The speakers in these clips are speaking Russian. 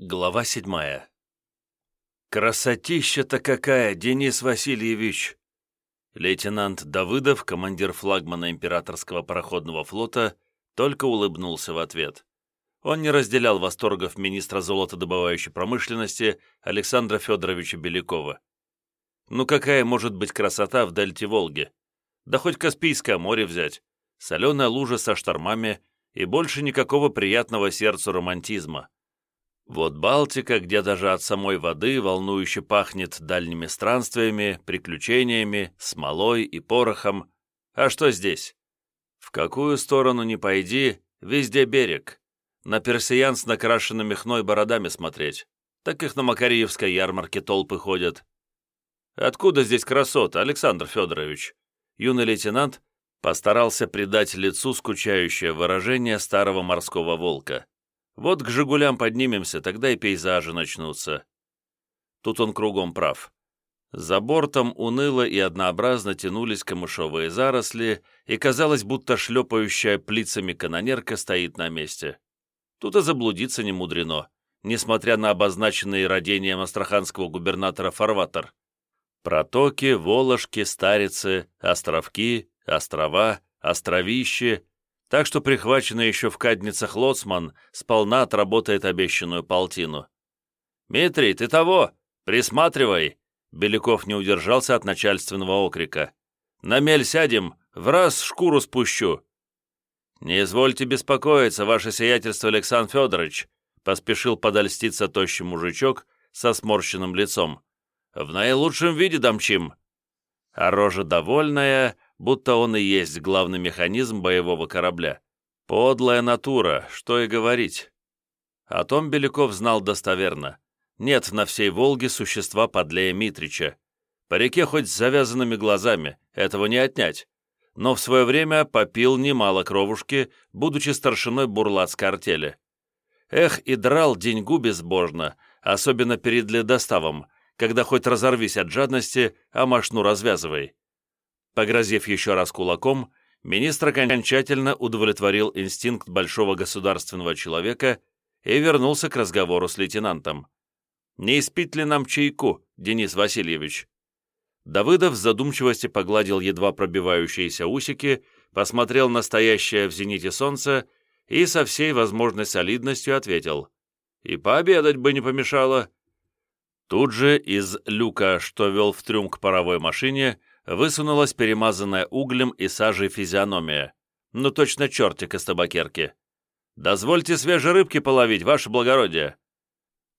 Глава седьмая. «Красотища-то какая, Денис Васильевич!» Лейтенант Давыдов, командир флагмана императорского пароходного флота, только улыбнулся в ответ. Он не разделял восторгов министра золотодобывающей промышленности Александра Федоровича Белякова. Ну какая может быть красота в дельте Волги? Да хоть Каспийское море взять, соленая лужа со штормами и больше никакого приятного сердцу романтизма. Вот Балтика, где даже от самой воды волнующе пахнет дальними странствиями, приключениями, смолой и порохом. А что здесь? В какую сторону ни пойди, везде берег. На персиян с накрашенными хной бородами смотреть. Так их на Макариевской ярмарке толпы ходят. Откуда здесь красота, Александр Федорович? Юный лейтенант постарался придать лицу скучающее выражение старого морского волка. Вот к «Жигулям» поднимемся, тогда и пейзажи начнутся. Тут он кругом прав. За бортом уныло и однообразно тянулись камышовые заросли, и казалось, будто шлепающая плицами канонерка стоит на месте. Тут и заблудиться не мудрено, несмотря на обозначенный родением астраханского губернатора фарватер. Протоки, Волошки, Старицы, Островки, Острова, Островищи так что прихваченный еще в кадницах лоцман сполна отработает обещанную полтину. «Митрий, ты того! Присматривай!» Беляков не удержался от начальственного окрика. «На мель сядем, в раз шкуру спущу!» «Не извольте беспокоиться, ваше сиятельство Александр Федорович», поспешил подольститься тощий мужичок со сморщенным лицом. «В наилучшем виде домчим!» А рожа довольная, будто он и есть главный механизм боевого корабля. Подлая натура, что и говорить. О том Беляков знал достоверно. Нет на всей Волге существа подлее Митрича. По реке хоть с завязанными глазами, этого не отнять. Но в свое время попил немало кровушки, будучи старшиной бурлацкой артели. Эх, и драл деньгу безбожно, особенно перед ледоставом, когда хоть разорвись от жадности, а машну развязывай. Погрозив еще раз кулаком, министр окончательно удовлетворил инстинкт большого государственного человека и вернулся к разговору с лейтенантом. «Не испить ли нам чайку, Денис Васильевич?» Давыдов в задумчивости погладил едва пробивающиеся усики, посмотрел на стоящее в зените солнце и со всей возможной солидностью ответил. «И пообедать бы не помешало». Тут же из люка, что вел в трюм к паровой машине, высунулась перемазанная углем и сажей физиономия. Ну точно чертик из табакерки. «Дозвольте свежей рыбки половить, ваше благородие!»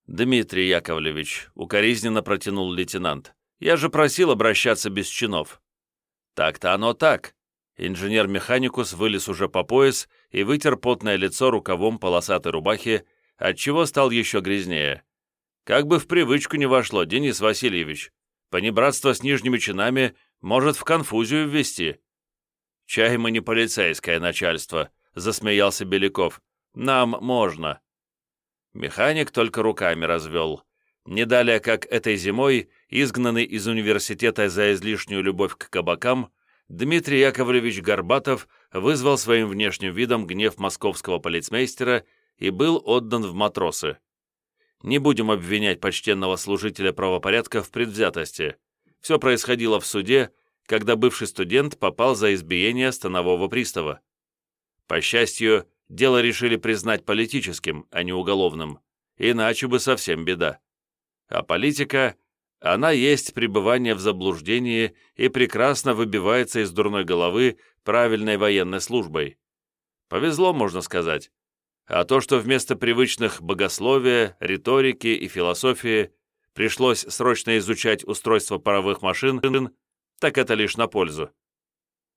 «Дмитрий Яковлевич», — укоризненно протянул лейтенант, «я же просил обращаться без чинов». «Так-то оно так». Инженер-механикус вылез уже по пояс и вытер потное лицо рукавом полосатой рубахи, отчего стал еще грязнее. Как бы в привычку не вошло, Денис Васильевич. Понебратство с нижними чинами может в конфузию ввести». «Чай мы не полицейское начальство», — засмеялся Беляков. «Нам можно». Механик только руками развел. Не далее, как этой зимой, изгнанный из университета за излишнюю любовь к кабакам, Дмитрий Яковлевич Горбатов вызвал своим внешним видом гнев московского полицмейстера и был отдан в матросы. Не будем обвинять почтенного служителя правопорядка в предвзятости. Все происходило в суде, когда бывший студент попал за избиение станового пристава. По счастью, дело решили признать политическим, а не уголовным, иначе бы совсем беда. А политика, она есть пребывание в заблуждении и прекрасно выбивается из дурной головы правильной военной службой. Повезло, можно сказать. А то, что вместо привычных богословия, риторики и философии пришлось срочно изучать устройство паровых машин, так это лишь на пользу.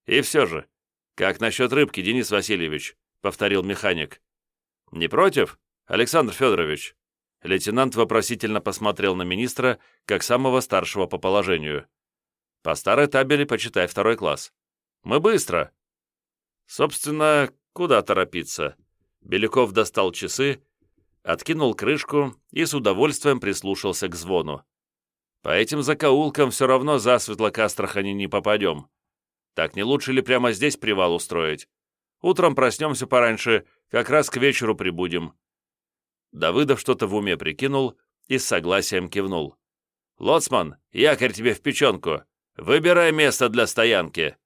И все же, как насчет рыбки, Денис Васильевич? Повторил механик. Не против, Александр Федорович? Лейтенант вопросительно посмотрел на министра, как самого старшего по положению. По старой табели почитай второй класс. Мы быстро. Собственно, куда торопиться? Беляков достал часы откинул крышку и с удовольствием прислушался к звону. По этим закоулкам все равно засветло к Астрахани не попадем. Так не лучше ли прямо здесь привал устроить? Утром проснемся пораньше, как раз к вечеру прибудем. Давыдов что-то в уме прикинул и с согласием кивнул. «Лоцман, якорь тебе в печенку. Выбирай место для стоянки».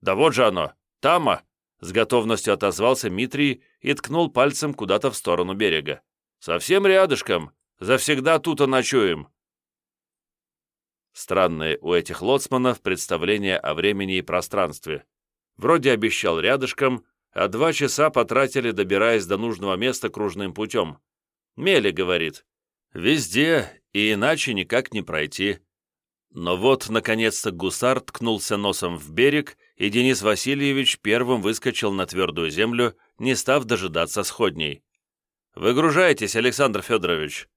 «Да вот же оно, тама!» С готовностью отозвался Митрий и ткнул пальцем куда-то в сторону берега. «Совсем рядышком. Завсегда тут-то ночуем». Странные у этих лоцманов представления о времени и пространстве. Вроде обещал рядышком, а два часа потратили, добираясь до нужного места кружным путем. Мели говорит. Везде, и иначе никак не пройти. Но вот, наконец-то, гусар ткнулся носом в берег, и Денис Васильевич первым выскочил на твердую землю, не став дожидаться сходней. «Выгружайтесь, Александр Федорович!»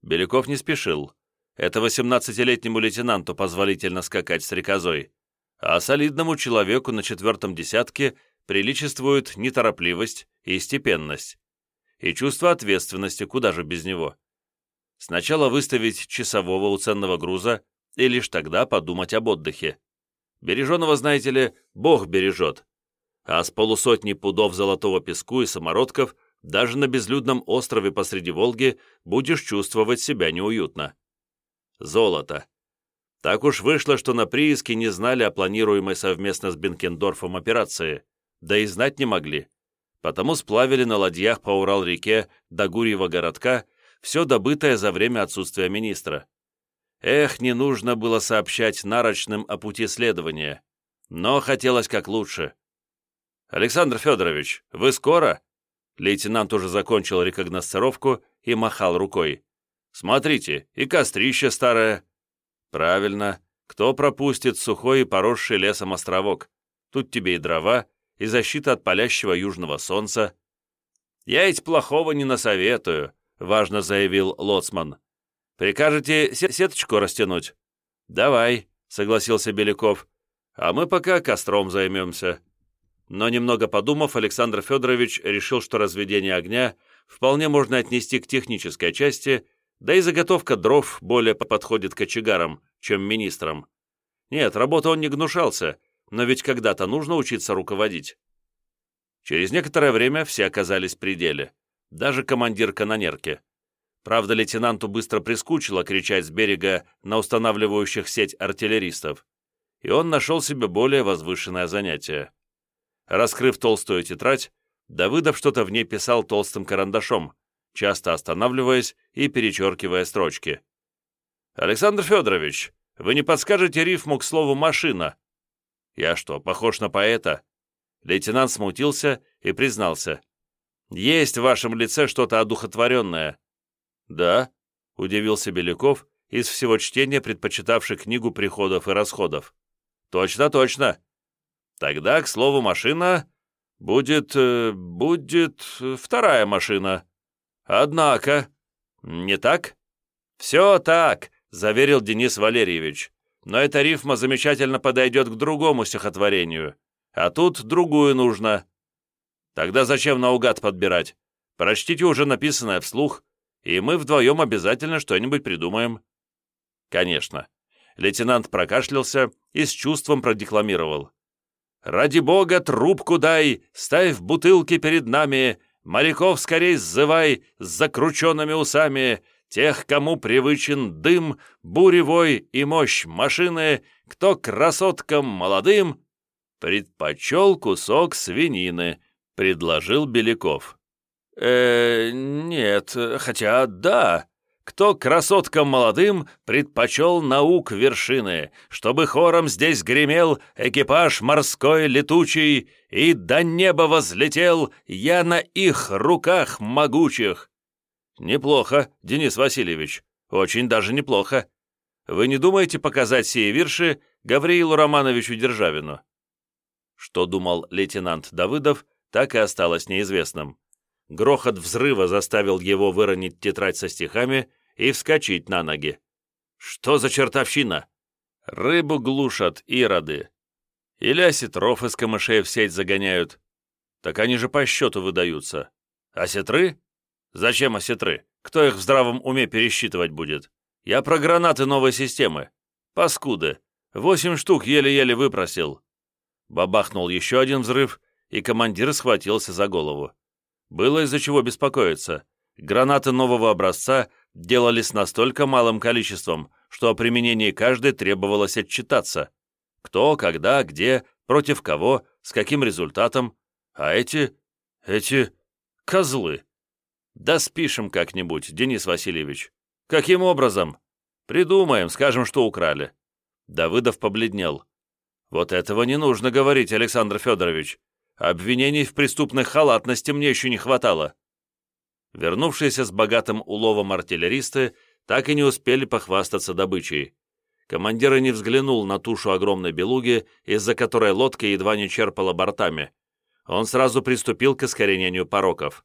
Беляков не спешил. Это восемнадцатилетнему лейтенанту позволительно скакать с рекозой, а солидному человеку на четвертом десятке приличествуют неторопливость и степенность. И чувство ответственности, куда же без него. Сначала выставить часового у ценного груза и лишь тогда подумать об отдыхе. Береженого, знаете ли, Бог бережет. А с полусотни пудов золотого песку и самородков даже на безлюдном острове посреди Волги будешь чувствовать себя неуютно. Золото. Так уж вышло, что на прииске не знали о планируемой совместно с Бенкендорфом операции да и знать не могли. Потому сплавили на ладьях по Урал-реке до Гурьева городка все добытое за время отсутствия министра. Эх, не нужно было сообщать нарочным о пути следования, но хотелось как лучше. «Александр Федорович, вы скоро?» Лейтенант уже закончил рекогносцировку и махал рукой. «Смотрите, и кострище старое». «Правильно. Кто пропустит сухой и поросший лесом островок? Тут тебе и дрова, и защита от палящего южного солнца. «Я ведь плохого не насоветую», — важно заявил Лоцман. «Прикажете сеточку растянуть?» «Давай», — согласился Беляков. «А мы пока костром займемся». Но немного подумав, Александр Федорович решил, что разведение огня вполне можно отнести к технической части, да и заготовка дров более подходит кочегарам, чем министрам. Нет, работа он не гнушался, но ведь когда-то нужно учиться руководить. Через некоторое время все оказались в пределе, даже командир канонерки. Правда, лейтенанту быстро прискучило кричать с берега на устанавливающих сеть артиллеристов, и он нашел себе более возвышенное занятие. Раскрыв толстую тетрадь, Давыдов что-то в ней писал толстым карандашом, часто останавливаясь и перечеркивая строчки. «Александр Федорович, вы не подскажете рифму к слову «машина»?» «Я что, похож на поэта?» Лейтенант смутился и признался. «Есть в вашем лице что-то одухотворенное». «Да?» — удивился Беляков, из всего чтения предпочитавший книгу приходов и расходов. «Точно, точно. Тогда, к слову, машина будет... Э, будет вторая машина. Однако... Не так?» «Все так», — заверил Денис Валерьевич но эта рифма замечательно подойдет к другому стихотворению, а тут другую нужно. Тогда зачем наугад подбирать? Прочтите уже написанное вслух, и мы вдвоем обязательно что-нибудь придумаем». «Конечно». Лейтенант прокашлялся и с чувством продекламировал. «Ради бога, трубку дай, ставь бутылки перед нами, моряков скорей сзывай с закрученными усами, тех, кому привычен дым, буревой и мощь машины, кто красоткам молодым предпочел кусок свинины, предложил Беляков. Э нет, хотя да. Кто красоткам молодым предпочел наук вершины, чтобы хором здесь гремел экипаж морской летучий, и до неба возлетел я на их руках могучих. «Неплохо, Денис Васильевич, очень даже неплохо. Вы не думаете показать сие вирши Гавриилу Романовичу Державину?» Что думал лейтенант Давыдов, так и осталось неизвестным. Грохот взрыва заставил его выронить тетрадь со стихами и вскочить на ноги. «Что за чертовщина? Рыбу глушат ироды. Или осетров из камышей в сеть загоняют. Так они же по счету выдаются. Осетры? Зачем осетры? Кто их в здравом уме пересчитывать будет? Я про гранаты новой системы. Паскуды. Восемь штук еле-еле выпросил. Бабахнул еще один взрыв, и командир схватился за голову. Было из-за чего беспокоиться. Гранаты нового образца делались настолько малым количеством, что о применении каждой требовалось отчитаться. Кто, когда, где, против кого, с каким результатом. А эти... эти... козлы. Да спишем как-нибудь, Денис Васильевич. Каким образом? Придумаем, скажем, что украли. Давыдов побледнел. Вот этого не нужно говорить, Александр Федорович. Обвинений в преступной халатности мне еще не хватало. Вернувшиеся с богатым уловом артиллеристы так и не успели похвастаться добычей. Командир и не взглянул на тушу огромной белуги, из-за которой лодка едва не черпала бортами. Он сразу приступил к искоренению пороков.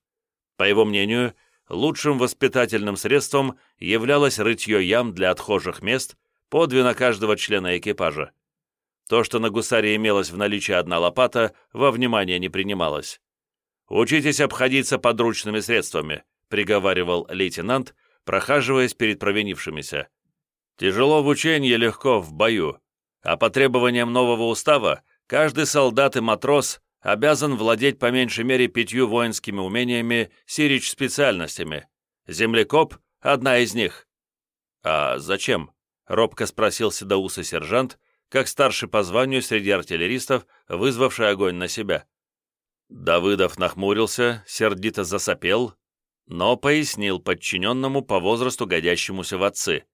По его мнению, лучшим воспитательным средством являлось рытье ям для отхожих мест по две каждого члена экипажа. То, что на гусаре имелось в наличии одна лопата, во внимание не принималось. «Учитесь обходиться подручными средствами», — приговаривал лейтенант, прохаживаясь перед провинившимися. «Тяжело в учении, легко в бою. А по требованиям нового устава, каждый солдат и матрос обязан владеть по меньшей мере пятью воинскими умениями сирич специальностями. Землекоп — одна из них». «А зачем?» — робко спросил седоусый сержант, как старший по званию среди артиллеристов, вызвавший огонь на себя. Давыдов нахмурился, сердито засопел, но пояснил подчиненному по возрасту годящемуся в отцы.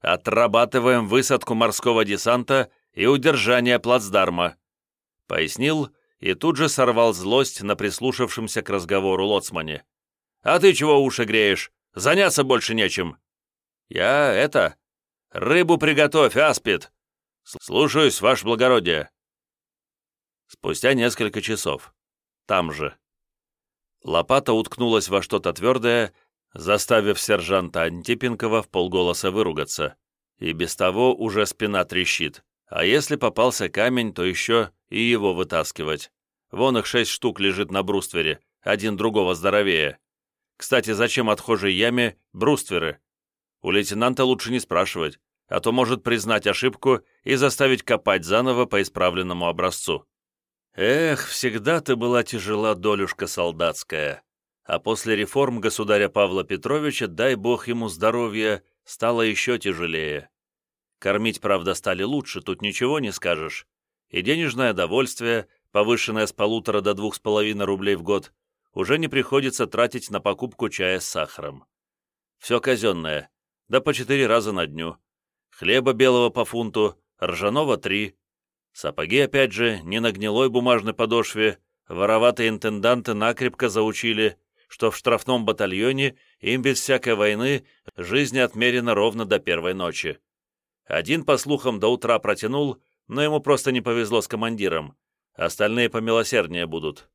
«Отрабатываем высадку морского десанта и удержание плацдарма», пояснил и тут же сорвал злость на прислушавшемся к разговору лоцмане. «А ты чего уши греешь? Заняться больше нечем!» «Я это... Рыбу приготовь, аспид!» «Слушаюсь, ваше благородие!» Спустя несколько часов. Там же. Лопата уткнулась во что-то твердое, заставив сержанта Антипенкова в полголоса выругаться. И без того уже спина трещит. А если попался камень, то еще и его вытаскивать. Вон их шесть штук лежит на бруствере, один другого здоровее. Кстати, зачем отхожей яме брустверы? У лейтенанта лучше не спрашивать, а то может признать ошибку и заставить копать заново по исправленному образцу. Эх, всегда ты была тяжела, долюшка солдатская. А после реформ государя Павла Петровича, дай бог ему здоровья, стало еще тяжелее. Кормить, правда, стали лучше, тут ничего не скажешь. И денежное довольствие, повышенное с полутора до двух с половиной рублей в год, уже не приходится тратить на покупку чая с сахаром. Все казенное, да по четыре раза на дню. Хлеба белого по фунту, ржаного три, Сапоги, опять же, не на гнилой бумажной подошве, вороватые интенданты накрепко заучили, что в штрафном батальоне им без всякой войны жизнь отмерена ровно до первой ночи. Один, по слухам, до утра протянул, но ему просто не повезло с командиром. Остальные помилосерднее будут.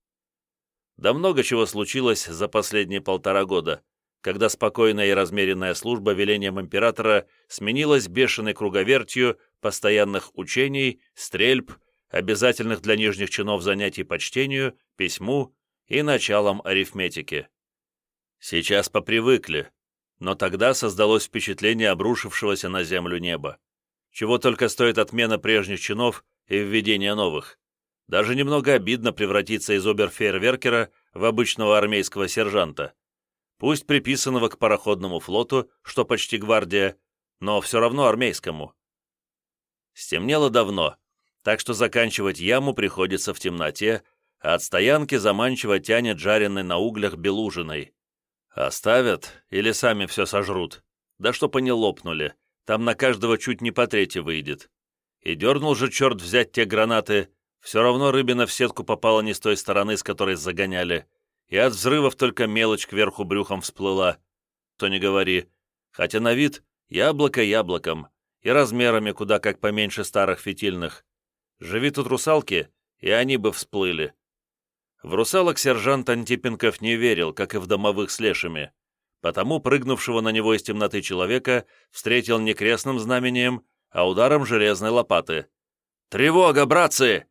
Да много чего случилось за последние полтора года, когда спокойная и размеренная служба велением императора сменилась бешеной круговертью постоянных учений, стрельб, обязательных для нижних чинов занятий по чтению, письму и началом арифметики. Сейчас попривыкли, но тогда создалось впечатление обрушившегося на землю неба. Чего только стоит отмена прежних чинов и введение новых. Даже немного обидно превратиться из оберфейерверкера в обычного армейского сержанта. Пусть приписанного к пароходному флоту, что почти гвардия, но все равно армейскому. Стемнело давно, так что заканчивать яму приходится в темноте, а от стоянки заманчиво тянет жареной на углях белужиной. Оставят или сами все сожрут? Да чтоб они лопнули, там на каждого чуть не по трети выйдет. И дернул же черт взять те гранаты, все равно рыбина в сетку попала не с той стороны, с которой загоняли, и от взрывов только мелочь кверху брюхом всплыла. То не говори, хотя на вид яблоко яблоком, и размерами куда как поменьше старых фитильных. Живи тут русалки, и они бы всплыли. В русалок сержант Антипенков не верил, как и в домовых с лешими, потому прыгнувшего на него из темноты человека встретил не крестным знамением, а ударом железной лопаты. «Тревога, братцы!»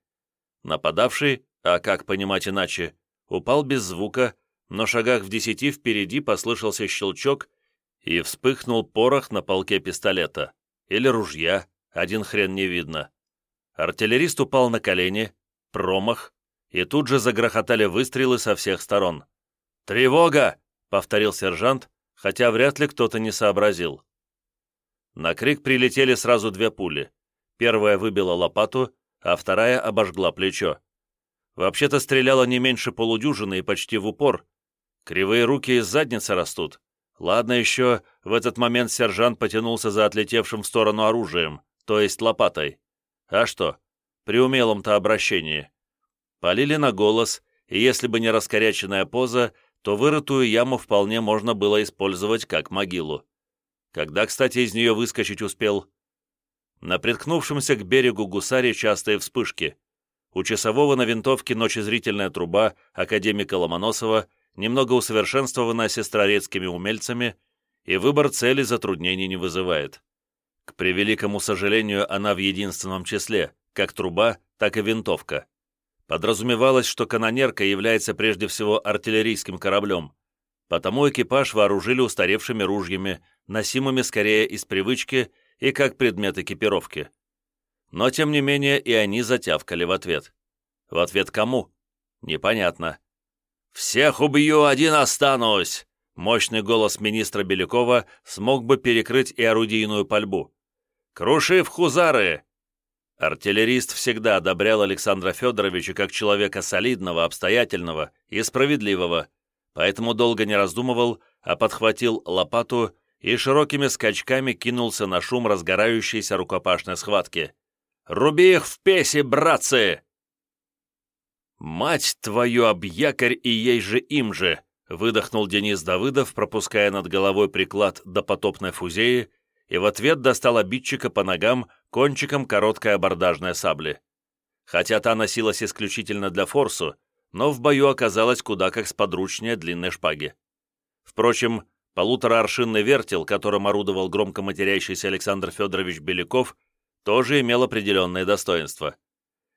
Нападавший, а как понимать иначе, упал без звука, но шагах в десяти впереди послышался щелчок и вспыхнул порох на полке пистолета. Или ружья, один хрен не видно. Артиллерист упал на колени, промах, и тут же загрохотали выстрелы со всех сторон. «Тревога! повторил сержант, хотя вряд ли кто-то не сообразил. На крик прилетели сразу две пули. Первая выбила лопату, а вторая обожгла плечо. Вообще-то стреляла не меньше полудюжины и почти в упор. Кривые руки из задницы растут. Ладно еще, в этот момент сержант потянулся за отлетевшим в сторону оружием, то есть лопатой. А что? При умелом-то обращении. Полили на голос, и если бы не раскоряченная поза, то вырытую яму вполне можно было использовать как могилу. Когда, кстати, из нее выскочить успел? На приткнувшемся к берегу гусаре частые вспышки. У часового на винтовке ночезрительная труба академика Ломоносова — немного усовершенствована сестрорецкими умельцами, и выбор цели затруднений не вызывает. К превеликому сожалению, она в единственном числе, как труба, так и винтовка. Подразумевалось, что канонерка является прежде всего артиллерийским кораблем, потому экипаж вооружили устаревшими ружьями, носимыми скорее из привычки и как предмет экипировки. Но, тем не менее, и они затявкали в ответ. В ответ кому? Непонятно. «Всех убью, один останусь!» Мощный голос министра Белякова смог бы перекрыть и орудийную пальбу. «Крушив хузары!» Артиллерист всегда одобрял Александра Федоровича как человека солидного, обстоятельного и справедливого, поэтому долго не раздумывал, а подхватил лопату и широкими скачками кинулся на шум разгорающейся рукопашной схватки. «Руби их в песи, братцы!» «Мать твою об якорь и ей же им же!» выдохнул Денис Давыдов, пропуская над головой приклад до потопной фузеи, и в ответ достал обидчика по ногам кончиком короткой абордажной сабли. Хотя та носилась исключительно для форсу, но в бою оказалась куда как сподручнее длинной шпаги. Впрочем, полутораоршинный вертел, которым орудовал громко матерящийся Александр Федорович Беляков, тоже имел определенные достоинства.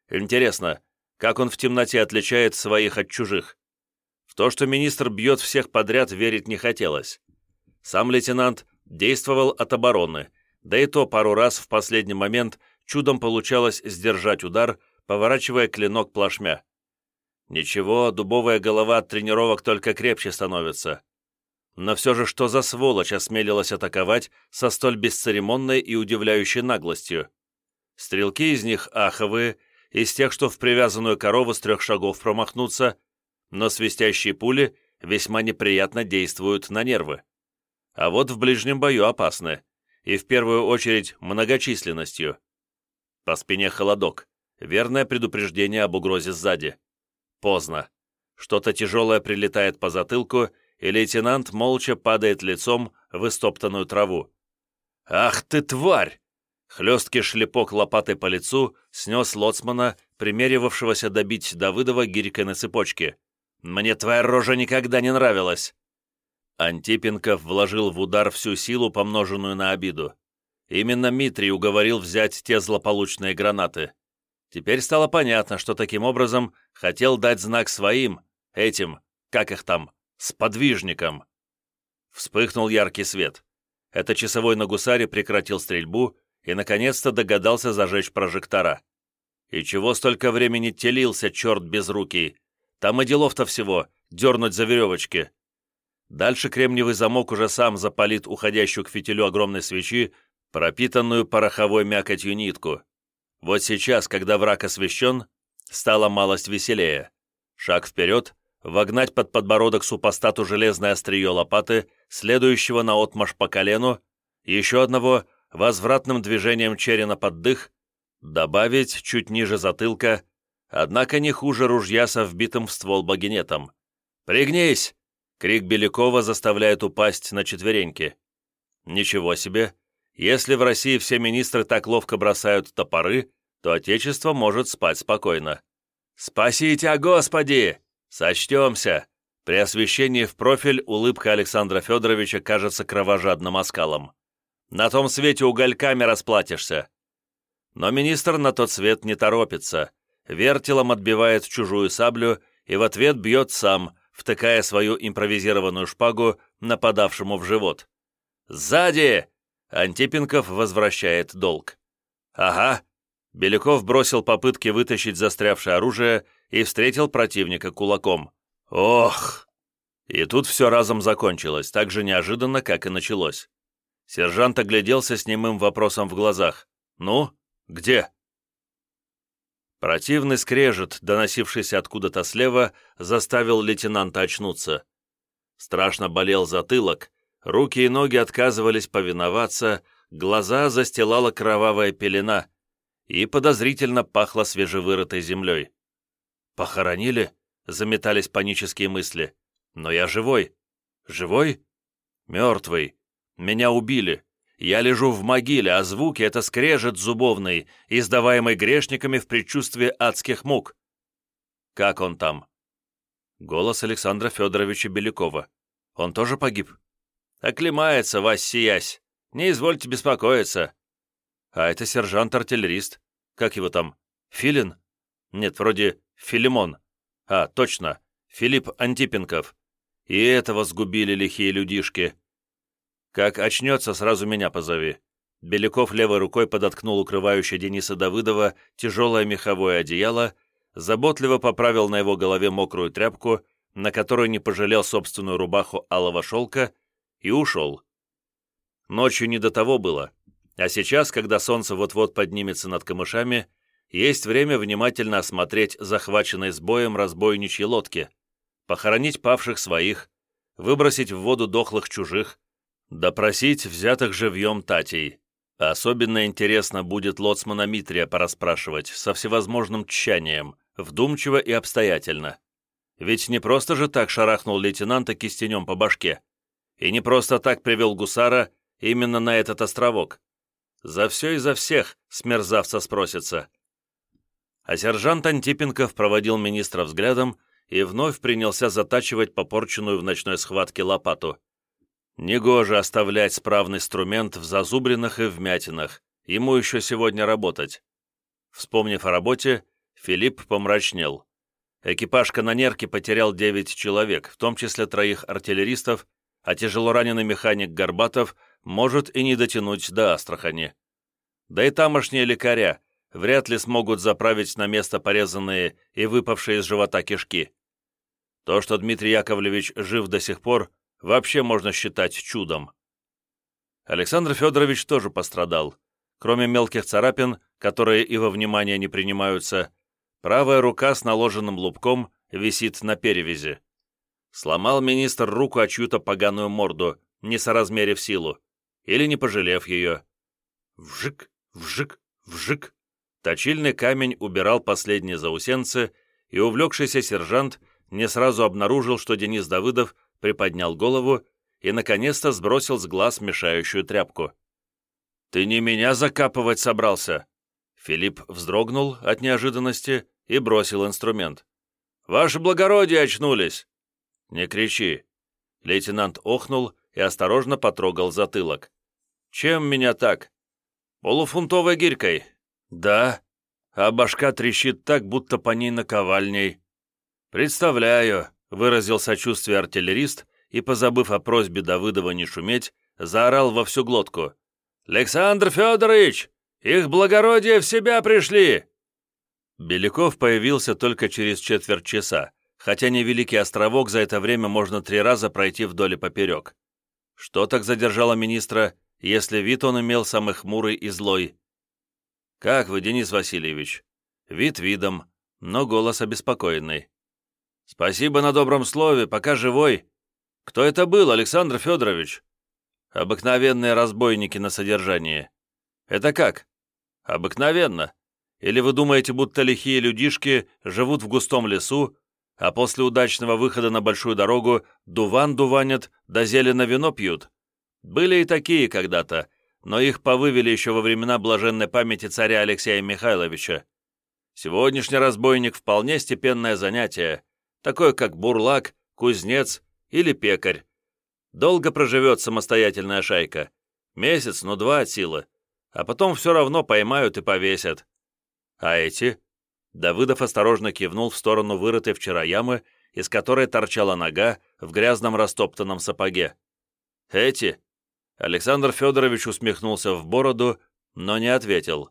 Интересно, как он в темноте отличает своих от чужих. В то, что министр бьет всех подряд, верить не хотелось. Сам лейтенант действовал от обороны, да и то пару раз в последний момент чудом получалось сдержать удар, поворачивая клинок плашмя. Ничего, дубовая голова от тренировок только крепче становится. Но все же что за сволочь осмелилась атаковать со столь бесцеремонной и удивляющей наглостью? Стрелки из них аховые, из тех, что в привязанную корову с трех шагов промахнуться, но свистящие пули весьма неприятно действуют на нервы. А вот в ближнем бою опасны, и в первую очередь многочисленностью. По спине холодок, верное предупреждение об угрозе сзади. Поздно. Что-то тяжелое прилетает по затылку, и лейтенант молча падает лицом в истоптанную траву. «Ах ты, тварь!» Хлесткий шлепок лопатой по лицу снес лоцмана, примеривавшегося добить Давыдова гирькой на цепочке. «Мне твоя рожа никогда не нравилась!» Антипенков вложил в удар всю силу, помноженную на обиду. Именно Митрий уговорил взять те злополучные гранаты. Теперь стало понятно, что таким образом хотел дать знак своим, этим, как их там, сподвижникам. Вспыхнул яркий свет. Это часовой на гусаре прекратил стрельбу и, наконец-то, догадался зажечь прожектора. И чего столько времени телился, черт безрукий? Там и делов-то всего, дернуть за веревочки. Дальше кремниевый замок уже сам запалит уходящую к фитилю огромной свечи, пропитанную пороховой мякотью нитку. Вот сейчас, когда враг освещен, стало малость веселее. Шаг вперед, вогнать под подбородок супостату железное острие лопаты, следующего на отмаш по колену, еще одного возвратным движением черена под дых, добавить чуть ниже затылка, однако не хуже ружья со вбитым в ствол багинетом. «Пригнись!» — крик Белякова заставляет упасть на четвереньки. «Ничего себе! Если в России все министры так ловко бросают топоры, то Отечество может спать спокойно. «Спасите, Господи! Сочтемся!» При освещении в профиль улыбка Александра Федоровича кажется кровожадным оскалом. На том свете угольками расплатишься. Но министр на тот свет не торопится. Вертелом отбивает чужую саблю и в ответ бьет сам, втыкая свою импровизированную шпагу нападавшему в живот. «Сзади!» Антипенков возвращает долг. «Ага». Беляков бросил попытки вытащить застрявшее оружие и встретил противника кулаком. «Ох!» И тут все разом закончилось, так же неожиданно, как и началось. Сержант огляделся с немым вопросом в глазах. «Ну, где?» Противный скрежет, доносившийся откуда-то слева, заставил лейтенанта очнуться. Страшно болел затылок, руки и ноги отказывались повиноваться, глаза застилала кровавая пелена и подозрительно пахло свежевырытой землей. «Похоронили?» — заметались панические мысли. «Но я живой. Живой? Мертвый. Меня убили. Я лежу в могиле, а звуки — это скрежет зубовный, издаваемый грешниками в предчувствии адских мук. Как он там?» Голос Александра Федоровича Белякова. «Он тоже погиб?» «Оклемается, Вась Сиясь. Не извольте беспокоиться». «А это сержант-артиллерист. Как его там? Филин?» «Нет, вроде Филимон. А, точно, Филипп Антипенков. И этого сгубили лихие людишки. Как очнется, сразу меня позови». Беляков левой рукой подоткнул укрывающее Дениса Давыдова тяжелое меховое одеяло, заботливо поправил на его голове мокрую тряпку, на которой не пожалел собственную рубаху алого шелка, и ушел. Ночью не до того было, а сейчас, когда солнце вот-вот поднимется над камышами, есть время внимательно осмотреть захваченные с боем разбойничьи лодки, похоронить павших своих, выбросить в воду дохлых чужих, допросить взятых живьем татей. Особенно интересно будет лоцмана Митрия пораспрашивать со всевозможным тщанием, вдумчиво и обстоятельно. Ведь не просто же так шарахнул лейтенанта кистенем по башке, и не просто так привел гусара именно на этот островок. За все и за всех с мерзавца спросится а сержант Антипенков проводил министра взглядом и вновь принялся затачивать попорченную в ночной схватке лопату. Негоже оставлять справный инструмент в зазубринах и вмятинах, ему еще сегодня работать. Вспомнив о работе, Филипп помрачнел. Экипаж канонерки потерял девять человек, в том числе троих артиллеристов, а тяжелораненый механик Горбатов может и не дотянуть до Астрахани. Да и тамошние лекаря, вряд ли смогут заправить на место порезанные и выпавшие из живота кишки. То, что Дмитрий Яковлевич жив до сих пор, вообще можно считать чудом. Александр Федорович тоже пострадал. Кроме мелких царапин, которые и во внимание не принимаются, правая рука с наложенным лупком висит на перевязи. Сломал министр руку о чью-то поганую морду, не соразмерив силу, или не пожалев ее. Вжик, вжик, вжик. Точильный камень убирал последние заусенцы, и увлекшийся сержант не сразу обнаружил, что Денис Давыдов приподнял голову и, наконец-то, сбросил с глаз мешающую тряпку. «Ты не меня закапывать собрался!» Филипп вздрогнул от неожиданности и бросил инструмент. «Ваше благородие очнулись!» «Не кричи!» Лейтенант охнул и осторожно потрогал затылок. «Чем меня так?» «Полуфунтовой гирькой. «Да, а башка трещит так, будто по ней наковальней». «Представляю», — выразил сочувствие артиллерист и, позабыв о просьбе Давыдова не шуметь, заорал во всю глотку. «Александр Федорович, их благородие в себя пришли!» Беляков появился только через четверть часа, хотя невеликий островок за это время можно три раза пройти вдоль и поперек. Что так задержало министра, если вид он имел самый хмурый и злой? «Как вы, Денис Васильевич?» Вид видом, но голос обеспокоенный. «Спасибо на добром слове, пока живой. Кто это был, Александр Федорович?» «Обыкновенные разбойники на содержании». «Это как?» «Обыкновенно. Или вы думаете, будто лихие людишки живут в густом лесу, а после удачного выхода на большую дорогу дуван дуванят, да зелено вино пьют? Были и такие когда-то, но их повывели еще во времена блаженной памяти царя Алексея Михайловича. Сегодняшний разбойник – вполне степенное занятие, такое как бурлак, кузнец или пекарь. Долго проживет самостоятельная шайка. Месяц, ну два от силы. А потом все равно поймают и повесят. А эти? Давыдов осторожно кивнул в сторону вырытой вчера ямы, из которой торчала нога в грязном растоптанном сапоге. Эти? Александр Федорович усмехнулся в бороду, но не ответил.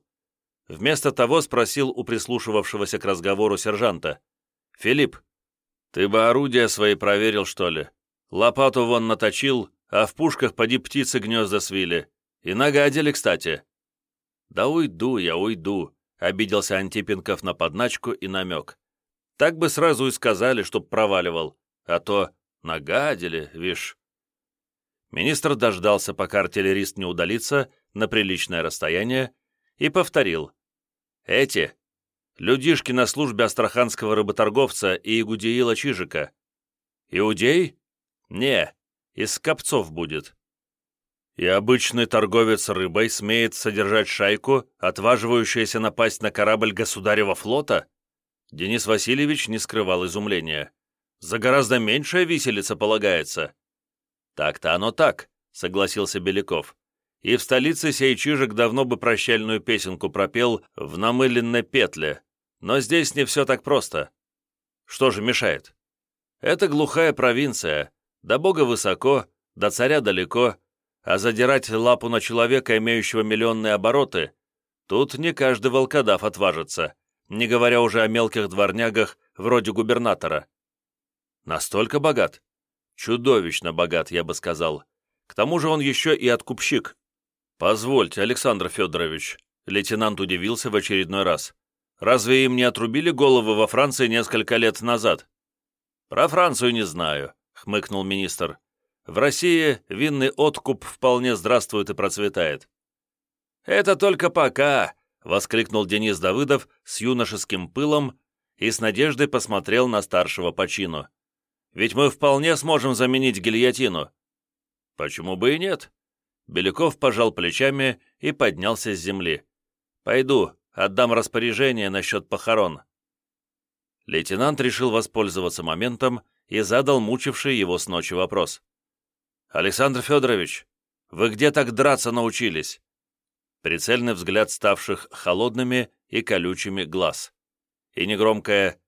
Вместо того спросил у прислушивавшегося к разговору сержанта. «Филипп, ты бы орудия свои проверил, что ли? Лопату вон наточил, а в пушках поди птицы гнезда свили. И нагадили, кстати». «Да уйду я, уйду», — обиделся Антипенков на подначку и намек. «Так бы сразу и сказали, чтоб проваливал, а то нагадили, вишь». Министр дождался, пока артиллерист не удалится на приличное расстояние, и повторил. «Эти — людишки на службе астраханского рыботорговца и Игудеила Чижика. Иудей? Не, из скопцов будет. И обычный торговец рыбой смеет содержать шайку, отваживающуюся напасть на корабль государева флота? Денис Васильевич не скрывал изумления. За гораздо меньшая виселица полагается. Так-то оно так, согласился Беляков. И в столице сей Чижик давно бы прощальную песенку пропел в намыленной петле. Но здесь не все так просто. Что же мешает? Это глухая провинция, до бога высоко, до царя далеко, а задирать лапу на человека, имеющего миллионные обороты, тут не каждый волкодав отважится, не говоря уже о мелких дворнягах вроде губернатора. Настолько богат? Чудовищно богат, я бы сказал. К тому же он еще и откупщик. Позвольте, Александр Федорович, лейтенант удивился в очередной раз. Разве им не отрубили головы во Франции несколько лет назад? «Про Францию не знаю», — хмыкнул министр. «В России винный откуп вполне здравствует и процветает». «Это только пока», — воскликнул Денис Давыдов с юношеским пылом и с надеждой посмотрел на старшего по чину. «Ведь мы вполне сможем заменить гильотину». «Почему бы и нет?» Беляков пожал плечами и поднялся с земли. «Пойду, отдам распоряжение насчет похорон». Лейтенант решил воспользоваться моментом и задал мучивший его с ночи вопрос. «Александр Федорович, вы где так драться научились?» Прицельный взгляд ставших холодными и колючими глаз. И негромкое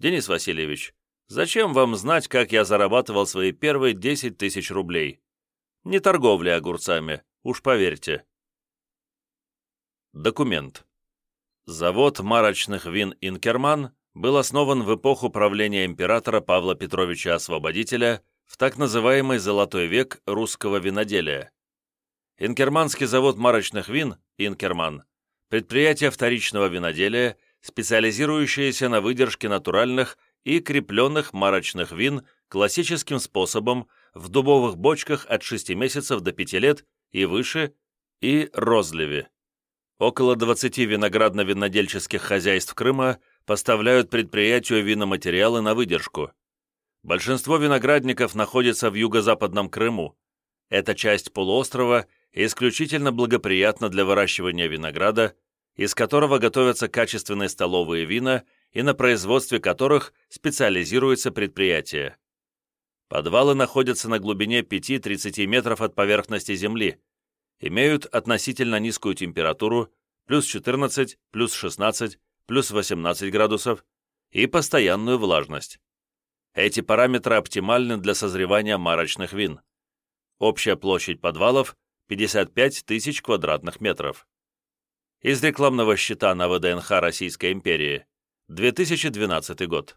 «Денис Васильевич, зачем вам знать, как я зарабатывал свои первые 10 тысяч рублей? Не торговля огурцами, уж поверьте». Документ. Завод марочных вин «Инкерман» был основан в эпоху правления императора Павла Петровича Освободителя в так называемый «золотой век» русского виноделия. Инкерманский завод марочных вин «Инкерман» – предприятие вторичного виноделия, специализирующееся на выдержке натуральных и крепленных марочных вин классическим способом в дубовых бочках от 6 месяцев до 5 лет и выше и розливе. Около 20 виноградно-винодельческих хозяйств Крыма – поставляют предприятию виноматериалы на выдержку. Большинство виноградников находится в юго-западном Крыму. Эта часть полуострова исключительно благоприятна для выращивания винограда, из которого готовятся качественные столовые вина и на производстве которых специализируется предприятие. Подвалы находятся на глубине 5-30 метров от поверхности земли, имеют относительно низкую температуру, плюс 14, плюс 16, плюс 18 градусов, и постоянную влажность. Эти параметры оптимальны для созревания марочных вин. Общая площадь подвалов – 55 тысяч квадратных метров. Из рекламного счета на ВДНХ Российской империи. 2012 год.